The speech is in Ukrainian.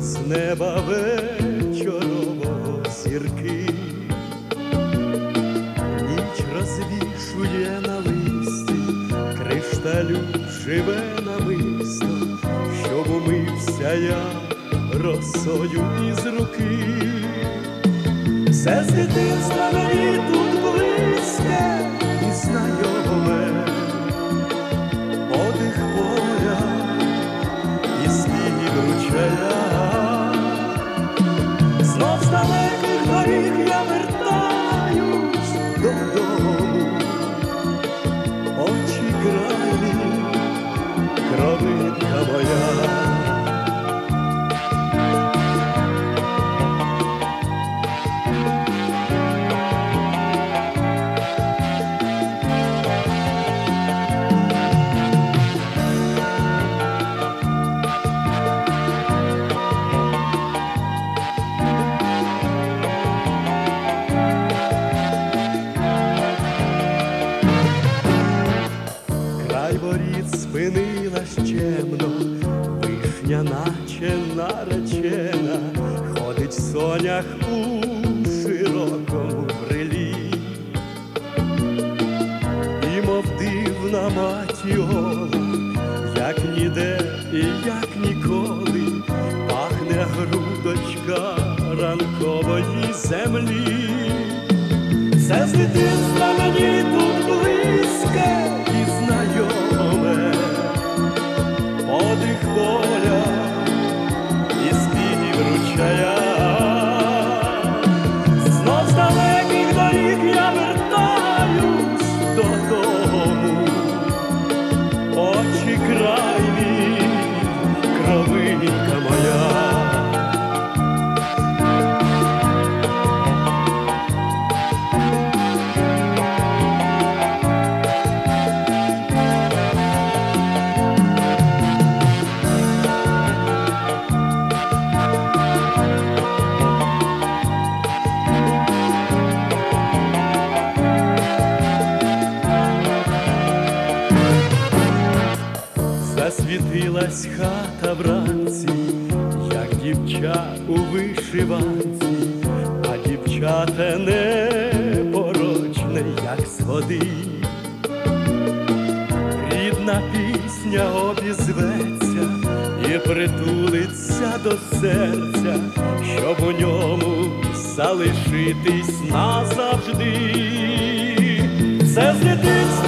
з неба вечорового зірки, ніч розвішує на листі, кришталю живе намисто, щоб умився я росою із руки. Все з дитинства мені тут близьке і знайоме, в у широкому брелі, і мов дивна матіола, як ніде і як ніколи, пахне грудочка ранкової землі. це з дитинства Засвітилась хата вранці, як дівча у вишиванці, а дівчата непорочне, як з води. Рідна пісня обізветься і притулиться до серця, щоб у ньому залишитись назавжди. Все з дитинства